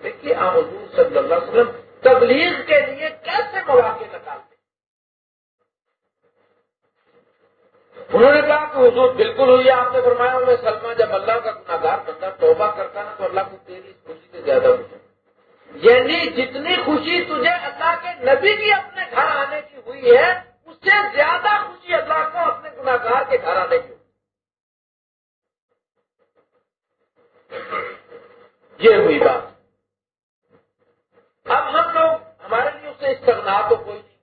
دیکھیے، آپ حضور صلی اللہ علیہ وسلم تبلیغ کے لیے کیسے مواقع نکالتے انہوں نے کہا کہ حضور بالکل ہوئی، آپ نے فرمایا، میں سلما جب اللہ کا گناگار بندہ، توبہ کرتا نا تو اللہ کو تیری اس خوشی سے زیادہ خوشی یعنی جتنی خوشی تجھے اللہ کے نبی کی اپنے گھر آنے کی ہوئی ہے، اس سے زیادہ خوشی اللہ کو اپنے گناگار کے گھر آنے کی ہوئی یہ ہوئی بات۔ اب ہم لوگ ہمارے لیے اسے استغنا تو کوئی نہیں۔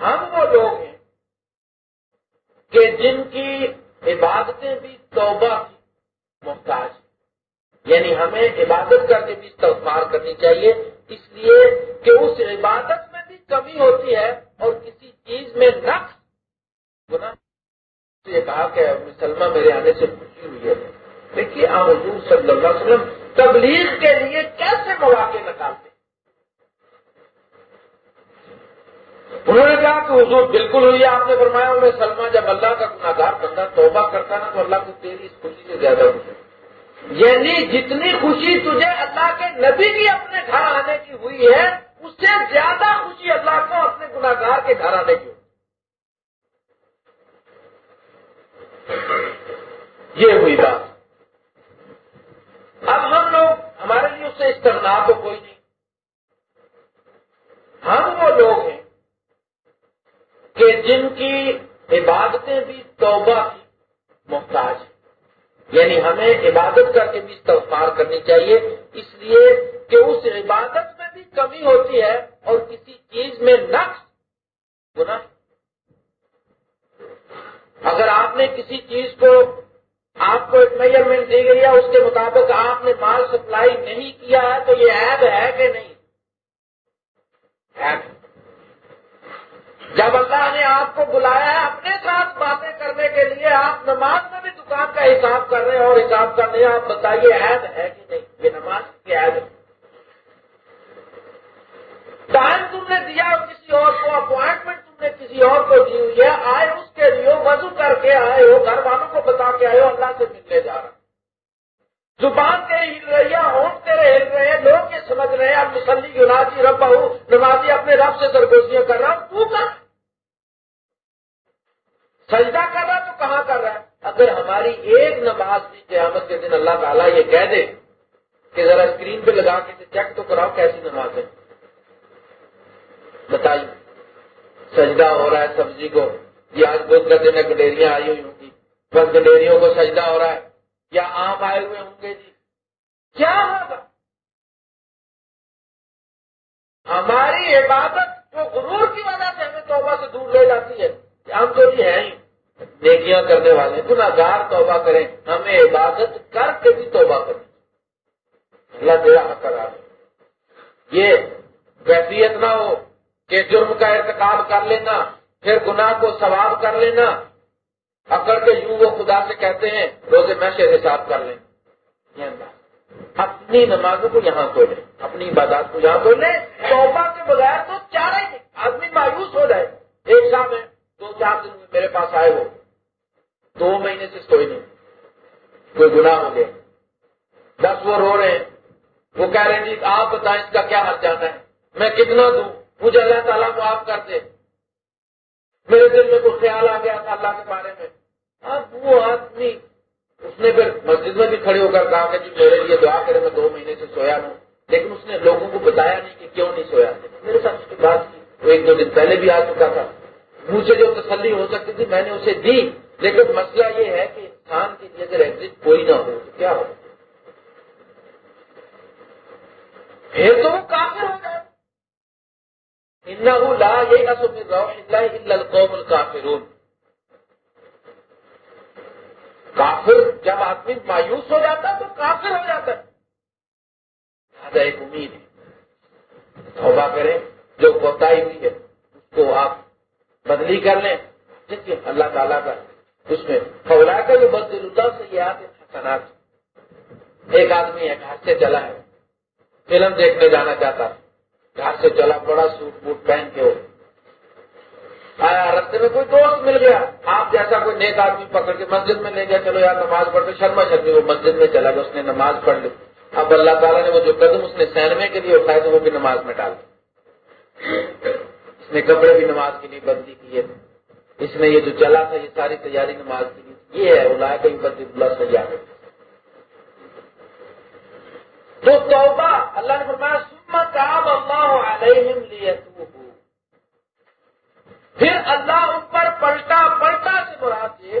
ہم وہ لوگ ہیں کہ جن کی عبادتیں بھی توبہ کی محتاج یعنی ہمیں عبادت کر کے بھی استغفار کرنی چاہیے۔ اس لیے کہ اس عبادت میں بھی کمی ہوتی ہے اور کسی چیز میں نقص گنا یہ کہا کہ مسلمہ میرے آنے سے خوشی ہوئی ہے۔ دیکھیے آپ حضور صلی اللہ علیہ وسلم تبلیغ کے لیے کیسے مواقع نکالتے انہوں نے کہا کہ حضور بالکل ہوئی آپ نے فرمایا میں سلما جب اللہ کا گناگار بندہ توبہ کرتا نا تو اللہ کو تیری اس خوشی سے زیادہ خوشی یعنی جتنی خوشی تجھے اللہ کے نبی کی اپنے گھر آنے کی ہوئی ہے، اس سے زیادہ خوشی اللہ کو اپنے گناگار کے گھر آنے کی یہ ہوئی بات۔ اب ہم لوگ، ہمارے لیے اس سے استغنا تو کوئی نہیں۔ ہم وہ لوگ ہیں کہ جن کی عبادتیں بھی توبہ کی محتاج یعنی ہمیں عبادت کر کے بھی استغفار کرنی چاہیے، اس لیے کہ اس عبادت میں بھی کمی ہوتی ہے اور کسی چیز میں نقص گنا اگر آپ نے کسی چیز کو، آپ کو ایک میجرمنٹ دی گئی ہے، اس کے مطابق آپ نے مال سپلائی نہیں کیا ہے، تو یہ ایب ہے کہ نہیں؟ جب اللہ نے آپ کو بلایا ہے اپنے ساتھ باتیں کرنے کے لیے، آپ نماز میں بھی دکان کا حساب کر رہے ہیں اور حساب کر رہے ہیں آپ بتائیے عید ہے کہ نہیں؟ یہ نماز کی عید ہے۔ ٹائم تم نے دیا اور کسی اور کو اپوائنٹمنٹ نے کسی اور کو دی ہوئی ہے، آئے اس کے لیے وضو کر کے آئے ہو، گھر والوں کو بتا کے آئے ہو، اللہ سے ملنے جا رہا زبان تیری ہل رہی ہے، ہونٹ تیرے ہل رہے ہیں، لوگ یہ سمجھ رہے ہیں، اب مسلی گناجی رب ہوں نمازی اپنے رب سے سرگوشیاں کر رہا ہوں، تو کر۔ سجدہ کر رہا تو کہاں کر رہا ہے؟ اگر ہماری ایک نماز بھی قیامت کے دن اللہ تعالیٰ یہ کہہ دے کہ ذرا اسکرین پہ لگا کے چیک تو کراؤ کیسی نماز ہے۔ بتائیے۔ سجدہ ہو رہا ہے سبزی کو۔ یہ آج بدھ کا دن گڈیریاں آئی ہوئی ہوں گی۔ بس گڈیریوں کو سجدہ ہو رہا ہے۔ یا آم آئے ہوئے ہوں گے جی۔ کیا ہوگا؟ ہماری عبادت جو غرور کی وجہ سے ہمیں توبہ سے دور لے جاتی ہے، ہم تو جی ہیں ہی۔ نیکیاں کرنے والے گناگار توبہ کریں۔ ہمیں عبادت کر کے بھی توبہ کریں۔ اللہ تیرا حق کرا یہ کیفیت نہ ہو۔ کہ جرم کا ارتقاب کر لینا، پھر گناہ کو ثواب کر لینا۔ اکڑ کے یوں وہ خدا سے کہتے ہیں، روزے میں سے حساب کر لیں۔ اپنی نمازوں کو یہاں کو لیں، اپنی عبادات کو یہاں کو لیں۔ توبہ کے بغیر تو چار ہی آدمی مایوس ہو جائے۔ ایک ساتھ میں دو چار دن میرے پاس آئے ہو دو مہینے سے کوئی نہیں۔ کوئی گناہ ہو گیا۔ بس وہ رو رہے ہیں۔ وہ کہہ رہے ہیں جی آپ بتائیں اس کا کیا حق جانا ہے؟ میں کتنا دوں؟ مجھے اللہ تعالیٰ کو آپ کرتے میرے دل میں کوئی خیال آ گیا تھا اللہ کے بارے میں۔ اب وہ آدمی، اس نے پھر مسجد میں بھی کھڑے ہو کر کہا کہ جی میرے لیے دعا کرے، میں دو مہینے سے سویا ہوں۔ لیکن اس نے لوگوں کو بتایا نہیں کہ کیوں نہیں سویا۔ میرے ساتھ اس کی بات کی۔ وہ ایک دو دن پہلے بھی آ چکا تھا۔ مجھے جو تسلی ہو سکتی تھی، میں نے اسے دی۔ لیکن مسئلہ یہ ہے کہ انسان کی اگر ایگزٹ کوئی نہ ہو، تو کیا ہو؟ پھر تو وہ کافر ہو جائے لا یہ القوم الکافرون۔ کافر جب آدمی مایوس ہو جاتا ہے تو کافر ہو جاتا ہے۔ ایک امید ہے۔ توبہ کریں۔ جو کوتاہی ہوئی ہے، اس کو آپ بدلی کر لیں۔ ٹھیک ہے اللہ تعالیٰ کا اس میں فولا کا جو بد اللہ سے یہ آتے حسنات۔ ایک آدمی ہے گھر سے چلا ہے، فلم دیکھنے جانا چاہتا ہے۔ گھر سے چلا بڑا سوٹ بوٹ پہن کے۔ آیا، رستے میں کوئی دوست مل گیا؟ آپ جیسا کوئی نیک آدمی پکڑ کے مسجد میں لے گیا، چلو یار، نماز پڑھ کے شرما شرمی وہ مسجد میں چلا گیا، اس نے نماز پڑھ لی۔ اب اللہ تعالیٰ نے وہ جو قدم اس نے سینمے کے لیے اٹھائے تو وہ بھی نماز میں ڈال اس نے کپڑے بھی نماز کے لیے بدلی کیے۔ اس میں یہ جو چلا تھا، یہ ساری تیاری نماز کی لیے یہ ہے اولا کہ بدلی اللہ سے جا تو توبہ، اللہ نے فرمایا سمت اللہ علیہم لیتوبو۔ پھر اللہ ان پر پلٹا پلٹا سے مراد یہ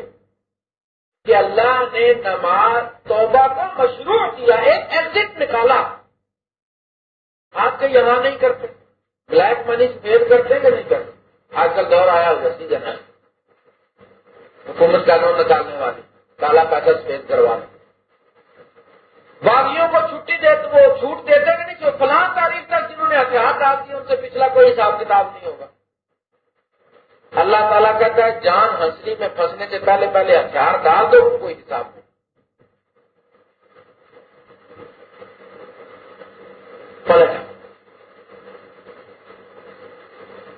کہ اللہ نے نماز توبہ کو مشروع کیا، ایک ایگزٹ نکالا۔ آپ کے یہاں نہیں کرتے، بلیک منی سفید کرتے کہ نہیں کرتے۔ آج کل دور آیا ہوگا سیزن ہے حکومت قانون نکالنے والی کالا پیسہ سفید کروانے باغیوں کو چھٹی دیتے وہ چھوٹ دیتے کہ نہیں فلاں تاریخ تک جنہوں نے ہتھیار ڈال دیے، ان سے پچھلا کوئی حساب کتاب نہیں ہوگا۔ اللہ تعالیٰ کہتا ہے، جان ہنسلی میں پھنسنے سے پہلے پہلے ہتھیار ڈال دو کوئی حساب نہیں۔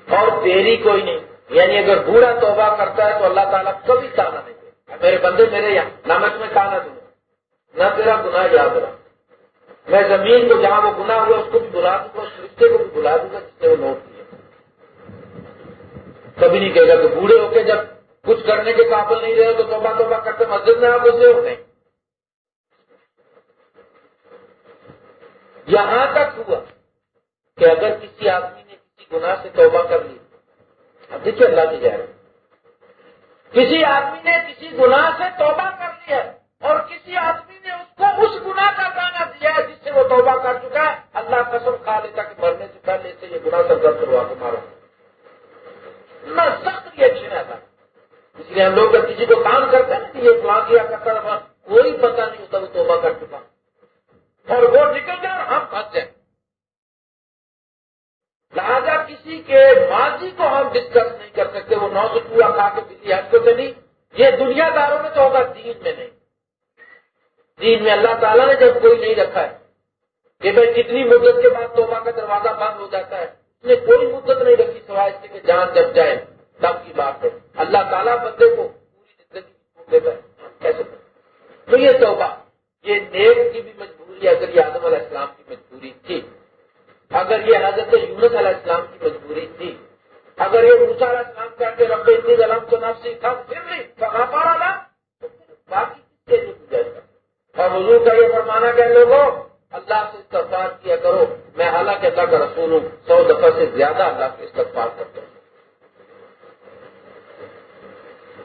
اور دیری کوئی نہیں۔ یعنی اگر برا توبہ کرتا ہے تو اللہ تعالیٰ کبھی تانا نہیں دے میرے بندے میرے یہاں نہ میں تانا دوں۔ نہ تیرا گناہ یاد رہا میں زمین کو جہاں وہ گناہ ہوا اس کو بھی بلا دوں گا، اس رشتے کو بھی بلا دوں گا جس سے وہ نوٹ کبھی نہیں کہے گا کہ بوڑھے ہو کے جب کچھ کرنے کے قابل نہیں رہے تو توبہ توبہ کرتے مسجد میں آپ اسے ہو نہیں یہاں تک ہوا کہ اگر کسی آدمی نے کسی گناہ سے توبہ کر لی، اب دیکھیے اللہ کی جائے۔ کسی آدمی نے کسی گناہ سے توبہ کر لی ہے اور کسی آدمی اس کو اس گناہ کا گانا دیا ہے جس سے وہ توبہ کر چکا ہے۔ اللہ قسم کھا لیتا کہ مرنے سے پہلے سے یہ گناہ سرگرد کروا کے مارا سخت ریئیکشن آتا اس لیے ہم لوگ کسی کو کام کرتے ہیں کہ یہ فلاں کیا کرتا تھا کوئی پتا نہیں ہوتا وہ توبہ کر چکا۔ اور وہ نکل جائے اور ہم پھنس جائیں۔ لہٰذا کسی کے ماضی کو ہم ڈسکس نہیں کر سکتے، وہ نو سو پورا کھا کے کسی حد کو سے نہیں، یہ دنیا داروں میں تو ہوگا، دین میں نہیں۔ دین میں اللہ تعالیٰ نے جب کوئی نہیں رکھا ہے کہ بھائی کتنی مدت کے بعد توبہ کا دروازہ بند ہو جاتا ہے، اس نے کوئی مدت نہیں رکھی سوائے اس کہ جان جب جائے تب کی بات ہے اللہ تعالیٰ بندے کو پوری زندگی دیتا ہے۔ کیسے؟ تو یہ توبہ، یہ نیک کی بھی مجبوری اگر یہ آدم علیہ السلام کی مجبوری تھی۔ اگر یہ حضرت یونس علیہ السلام کی مجبوری تھی۔ اگر یہ موسا علیہ السلام کر کے رب اتنی علم تو نفسی تھا پھر نہیں کہاں پا رہا تھا باقی کس کے لیے اور حضور کا یہ فرمانا کہ لوگوں، اللہ سے استغفار کیا کرو، میں حالانکہ اللہ کا رسول ہوں، سو دفعہ سے زیادہ اللہ سے استغفار کرتا ہوں۔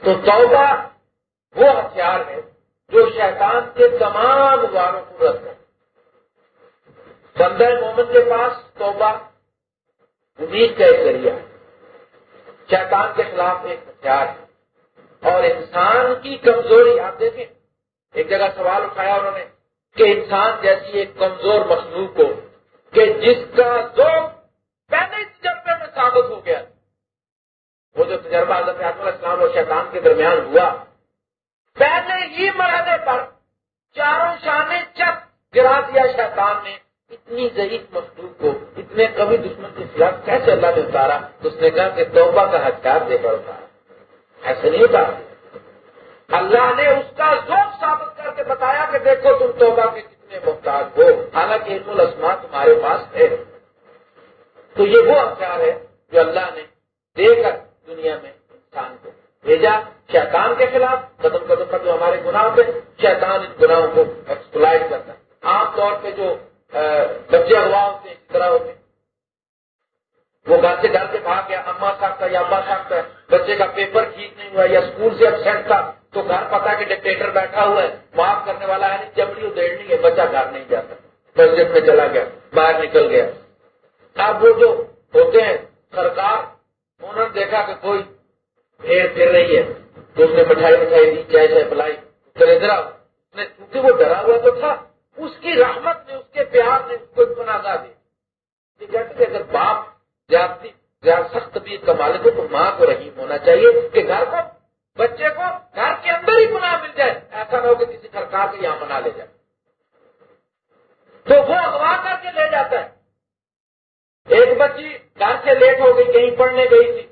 تو توبہ وہ ہتھیار ہے جو شیطان کے تمام واروں کو رد ہے۔ بندر محمد کے پاس توبہ، امید کا ایک ذریعہ ہے۔ شیطان کے خلاف ایک ہتھیار ہے۔ اور انسان کی کمزوری آپ دیکھیں ایک جگہ سوال اٹھایا انہوں نے کہ انسان جیسی ایک کمزور مخلوق ہو کہ جس کا ذوق پہلے تجربے میں ثابت ہو گیا۔ وہ جو تجربہ حضرت علیہ السلام اور شیطان کے درمیان ہوا، پہلے ہی مرحلے پر چاروں شانے چپ گرا دیا شیطان نے۔ اتنی ضعیف مخلوق کو، اتنے کبھی دشمن کے خلاف کیسے اللہ نے اتارا؟ اس نے کہا کہ توبہ کا ہتھیار دے کر اتارا ایسے نہیں اتارا اللہ نے اس کا ذوق ثابت کر کے بتایا کہ دیکھو تم توبہ کے کتنے محتاج ہو۔ حالانکہ علم الاسما تمہارے پاس ہے۔ تو یہ وہ ہتھیار ہے جو اللہ نے دے کر دنیا میں انسان کو بھیجا۔ شیطان کے خلاف قدم قدم پر جو ہمارے گناہ پہ شیطان ان گناہوں کو ایکسپلائز کرتا ہے۔ عام طور پہ جو بچے ہوا ہوتے ہیں اس طرح ہوتے ہیں۔ وہ گھر سے گھر سے بھاگ گیا اما ساکھتا یا ابا ساکھتا ہے، بچے کا پیپر ٹھیک نہیں ہوا یا اسکول سے ابسینٹ تھا تو گھر پتا کہ ڈکٹیٹر بیٹھا ہوا ہے، معاف کرنے والا ہے، نہیں چمڑی ادیڑنی ہے، بچہ گھر نہیں جاتا مسجد میں چلا گیا، باہر نکل گیا۔ اب وہ جو ہوتے ہیں، سرکار، انہوں نے دیکھا کہ کوئی پھیر پھر رہی ہے۔ تو اس نے مٹھائی مٹھائی دی، چائے چائے پلائی۔ کیونکہ وہ ڈرا ہوا تو تھا۔ اس کی رحمت نے، اس کے پیار نے اس کو بنا دی کہ اگر باپ زیادہ سخت بھی کمال کو تو ماں کو رحیم ہونا چاہیے کہ گھر کو بچے کو گھر کے اندر ہی گناہ مل جائے، ایسا نہ ہو کہ کسی سرکار سے یہاں منا لے جائے۔ تو وہ اغوا کر کے لے جاتا ہے۔ ایک بچی گھر سے لیٹ ہو گئی، کہیں پڑھنے گئی تھی۔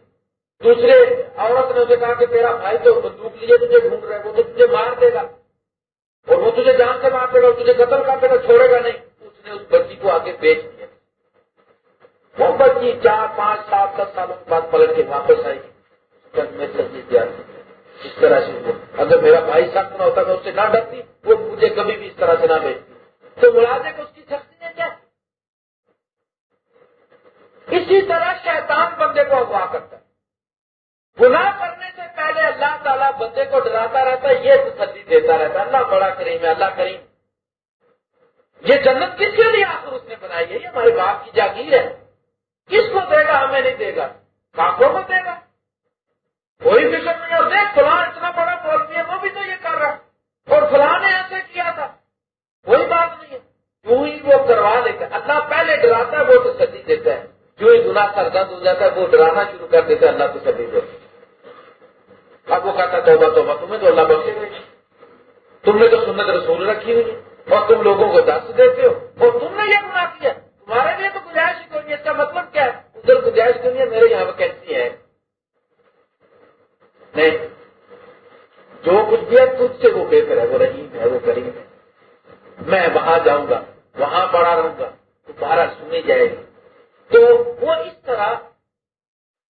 دوسرے عورت نے اسے کہا کہ تیرا بھائی تو بندوق لیے تجھے ڈھونڈ رہے وہ تو تجھے مار دے گا۔ اور وہ تجھے جان سے مار دے گا تجھے قتل کر دے گا، چھوڑے گا نہیں۔ اس نے اس بچی کو آگے بیچ دیا۔ وہ بچی چار، پانچ، سات، دس سالوں کے بعد پلٹ کے واپس آئی۔ میں سبزی تیار کی اس طرح سے وہ اگر میرا بھائی سخت نہ ہوتا، میں اس سے نہ ڈرتی، وہ مجھے کبھی بھی اس طرح سے نہ بھیجتی۔ تو ملازے کو اس کی سختی ہے کیا؟ اسی طرح شیطان بندے کو اغوا کرتا ہے۔ گناہ کرنے سے پہلے اللہ تعالیٰ بندے کو ڈراتا رہتا ہے، یہ تسلی دیتا رہتا ہے۔ اللہ بڑا کریم ہے، اللہ کریم۔ یہ جنت کس کے لیے آخر اس نے بنائی ہے؟ یہ ہمارے باپ کی جاگیر ہے۔ کس کو دے گا؟ ہمیں نہیں دے گا۔ کاکوں کو دے گا۔ کوئی فکر نہیں اور دیکھ، فلاں اتنا بڑا بولتی ہے، وہ بھی تو یہ کر رہا اور فلاں نے ایسے کیا تھا؟ کوئی بات نہیں ہے۔ کیوں ہی وہ کروا دیتا ہے اللہ پہلے ڈراتا ہے، وہ تو سدی دیتا ہے۔ جو ہی گنا سردرد ہو جاتا ہے، وہ ڈرانا شروع کر دیتا ہے، اللہ تو سدی دیتا اب وہ کہتا توبہ توبہ تمہیں تو اللہ بخشے گا۔ تم نے تو سنت رسول رکھی ہوئی اور تم لوگوں کو دس دیتے ہو۔ اور تم نے یہ گنا کیا۔ تمہارے لیے تو گنجائش ہی کوئی اس کا مطلب کیا ہے؟ ادھر گنجائش نہیں ہے، میرے یہاں کیسی ہے۔ نہیں۔ جو کچھ بھی ہے تجھ سے وہ بہتر ہے، وہ رحیم ہے، وہ کریم ہے۔ میں وہاں جاؤں گا، وہاں پڑا رہوں گا، دوبارہ سنی جائے گی۔ تو وہ اس طرح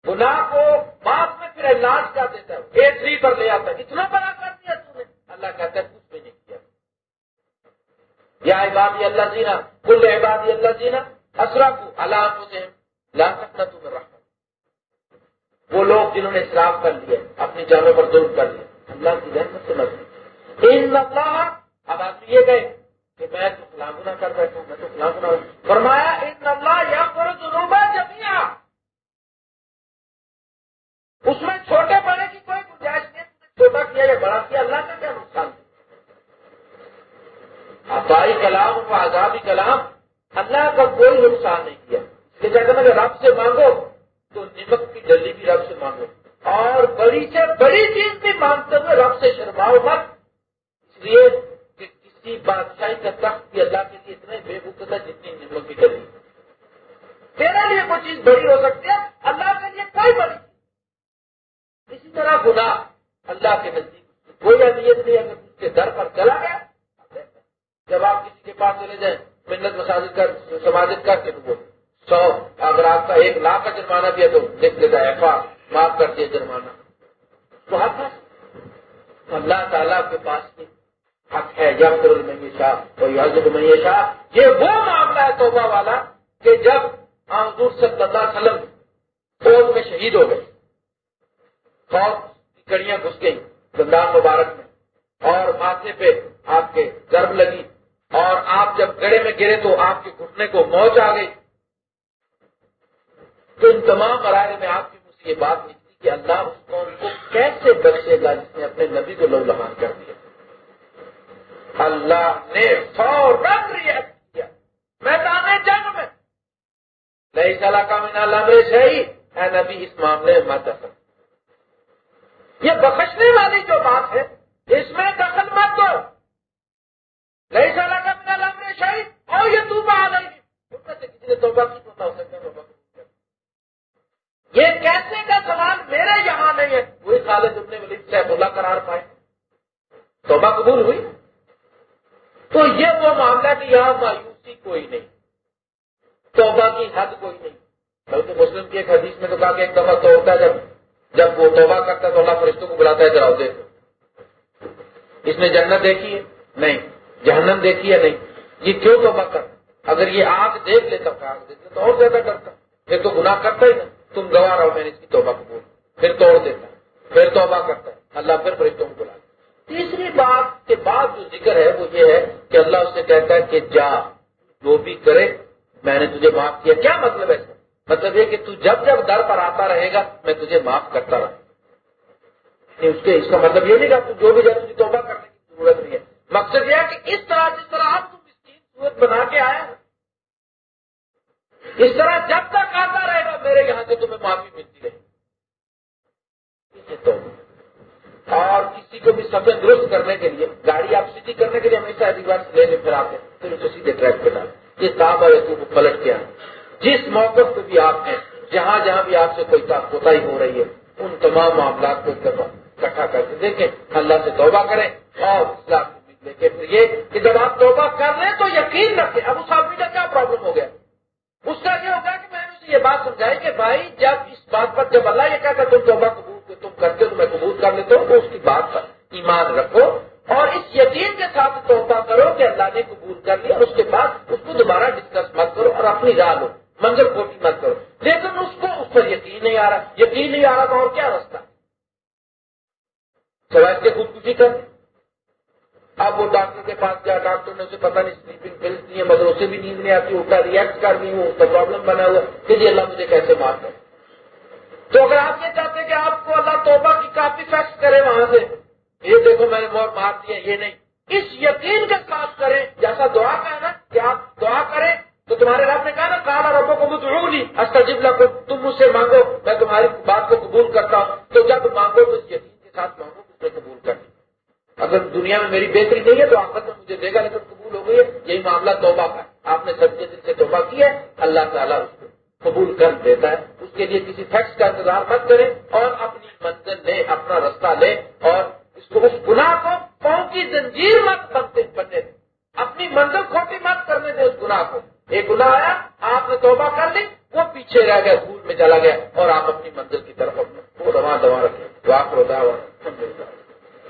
گناہ کو بعد میں پھر علاج کر دیتا ہے۔ اے تھری پر لے آتا ہے۔ اتنا بڑا کر دیا تم نے۔ اللہ کہتا ہے، کچھ بھی نہیں کیا۔ یا عبادی اللہ جینا کل عبادی اللہ جینا اسرا کو اللہ مجھے لا سکتا تمہیں رکھ وہ لوگ جنہوں نے شراف کر لیا، اپنی جانوں پر ظلم کر لیا۔ اللہ کی رحمت سے مت ان اللہ اب آپ یہ گئے کہ میں تو فلاں گنا کر بیٹھا میں تو فلاں گنا فرمایا، ان اللہ یا پر ضرور جمیا اس میں چھوٹے بڑے کی کوئی گنجائش نہیں چھوٹا کیا یا بڑا کیا، اللہ کا کیا نقصان؟ ابائی کلام و آزادی کلام، اللہ کا کوئی نقصان نہیں کیا۔ کہتے ہیں رب سے مانگو۔ تو نمک کی جلدی بھی رب سے مانگو۔ اور بڑی سے بڑی چیز بھی مانگتے ہوئے رب سے شرماؤ مت۔ اس لیے کہ کسی بادشاہی کا تخت بھی اللہ کے لیے اتنے بے بک تھا جتنی نمک کی جلدی۔ تیرے لیے کوئی چیز بڑی ہو سکتی ہے، اللہ کے لیے کوئی بڑی اسی طرح گناہ اللہ کے نزدیک۔ کوئی اہمیت نہیں، اگر اس کے در پر چلا گیا، جب آپ کسی کے پاس چلے جائیں، منت مساجد کا سماجت کر کے وہ سو، اگر آپ کا ایک لاکھ کا جرمانہ دیا تو دیکھ لیتا ہے معاف کر دیا جرمانہ۔ تو آپ اللہ تعالیٰ کے پاس حق ہے یا پھر شاہ کوئی حضرت شاہ یہ وہ معاملہ ہے توبہ والا کہ جب حضور صلی اللہ علیہ وسلم فوج میں شہید ہو گئے۔ فوج کی کڑیاں گھس گئی زندان مبارک میں۔ اور ماتھے پہ آپ کے گرب لگی۔ اور آپ جب گڑے میں گرے تو آپ کے گھٹنے کو موج آ گئی۔ تو ان تمام مراحل میں آپ کی مجھ سے یہ بات نکلی کہ اللہ اس قوم کو کیسے بخشے گا جس نے اپنے نبی کو لو لہان کر دیا۔ اللہ نے فوراً ریئیکٹ کیا۔ میدان جنگ میں۔ نئی سال کا مینا لمبے سے ہی اے نبی، اس معاملے میں مت اثر یہ بخشنے والی جو بات ہے، اس میں دخل مت دو۔ نئی سال کا مینا لمبے شہید۔ اور یہ تو آ گئی کسی نے توبہ کی ہو سکتا ہے کیسے کا سوال میرے یہاں نہیں ہے؟ وہی خالد ابن ولید سیف اللہ قرار پائے۔ توبہ قبول ہوئی؟ تو یہ وہ معاملہ کہ یہاں مایوسی کوئی نہیں، توبہ کی حد کوئی نہیں۔ بلکہ مسلم کی ایک حدیث میں تو کہا کہ ایک دفعہ توڑتا ہے، جب جب وہ توبہ کرتا ہے تو اللہ فرشتوں کو بلاتا ہے جراؤ دے اس نے جنت دیکھی ہے؟ نہیں۔ جہنم دیکھی ہے؟ نہیں۔ یہ کیوں توبہ کرتا اگر یہ آگ دیکھ لیتا آگ دیکھ تو اور زیادہ کرتا۔ پھر تو گناہ کرتا ہی نا تم گوا رہو، میں نے اس کی توبہ قبول پھر توڑ دیتا پھر توبہ کرتا ہے اللہ پھر فرشتوں کو بلا تیسری بات کے بعد جو ذکر ہے، وہ یہ ہے کہ اللہ اس سے کہتا ہے کہ جا، جو بھی کرے، میں نے تجھے معاف کیا۔ کیا مطلب ہے مطلب یہ کہ تو جب جب در پر آتا رہے گا، میں تجھے معاف کرتا رہا اس کے، اس کا مطلب یہ نہیں کہ جو بھی جب تجھے توبہ کرنے کی ضرورت نہیں ہے۔ مقصد یہ ہے کہ اس طرح جس طرح آپ تم اس کی صورت بنا کے آئے اس طرح جب تک آتا رہے گا، میرے یہاں سے تمہیں معافی ملتی رہے تو، اور کسی کو بھی سب درست کرنے کے لیے، گاڑی آپ سیدھی کرنے کے لیے ہمیشہ ریورس لے لے، پھر آتے پھر اسے سیدھے ٹریک پہ ڈالے یہ صاحب ہے تو پلٹ کے آئے جس موقع پہ بھی آپ ہیں، جہاں جہاں بھی آپ سے کوئی کوتا ہی ہو رہی ہے، ان تمام معاملات کو اکٹھا کر کے دیکھیں۔ اللہ سے توبہ کریں اور اسلام لے کے پھر یہ کہ جب آپ توبہ کر لیں تو یقین رکھیں اب اس آدمی کا کیا پرابلم ہو گیا اس کا یہ ہوگا کہ میں نے اسے یہ بات سمجھائی کہ بھائی، جب اس بات پر جب اللہ یہ کہتا تم توبہ قبول تم کرتے تو میں قبول کر لیتا ہوں، تو اس کی بات پر ایمان رکھو اور اس یقین کے ساتھ توبہ کرو کہ اللہ نے قبول کر لیا، اس کے بعد اس کو دوبارہ ڈسکس مت کرو اور اپنی راہ لو منظر کو بھی مت کرو۔ لیکن اس کو اس پر یقین نہیں آ رہا، یقین نہیں آ رہا تو اور کیا رستہ سوائے کے خودکشی کر۔ اب وہ ڈاکٹر کے پاس گیا، ڈاکٹر نے اسے پتا نہیں سلیپنگ پلس دی ہے مگر اسے بھی نیند نہیں آتی اس کا ریئیکٹ کر دی اس کا پرابلم بنا ہوا کہ جی اللہ مجھے کیسے مار کر تو اگر آپ یہ چاہتے ہیں کہ آپ کو اللہ توبہ کی کافی فیکس کرے وہاں سے، یہ دیکھو میں نے بہت مار دیا یہ نہیں۔ اس یقین کا ساتھ کریں، جیسا دعا کا ہے نا، کہ آپ دعا کریں، تو تمہارے رب نے کہا نا کہا ربوں کو ضرور لی استجب کو تم مجھ سے مانگو، میں تمہاری بات کو قبول کرتا ہوں۔ تو جب مانگو تو اس یقین کے ساتھ مانگو اسے قبول کر اگر دنیا میں میری بہتری نہیں ہے تو آخر میں مجھے دے گا لیکن قبول ہو گئی ہے، یہی معاملہ توبہ کا آپ نے سچے دل سے توبہ کی ہے، اللہ تعالیٰ اس کو قبول کر دیتا ہے۔ اس کے لیے کسی فیکس کا انتظار مت کرے اور اپنی منزل لے، اپنا رستہ لے اور اس کو، اس گناہ کو پاؤں کی زنجیر مت بنتے بننے دے اپنی منزل کھوٹی مت کرنے دے اس گناہ کو۔ ایک گناہ آیا، آپ نے توبہ کر لی، وہ پیچھے رہ گیا، دھول میں چلا گیا اور آپ اپنی منزل کی طرف وہ دوا دوا رکھیں۔ تو آپ کو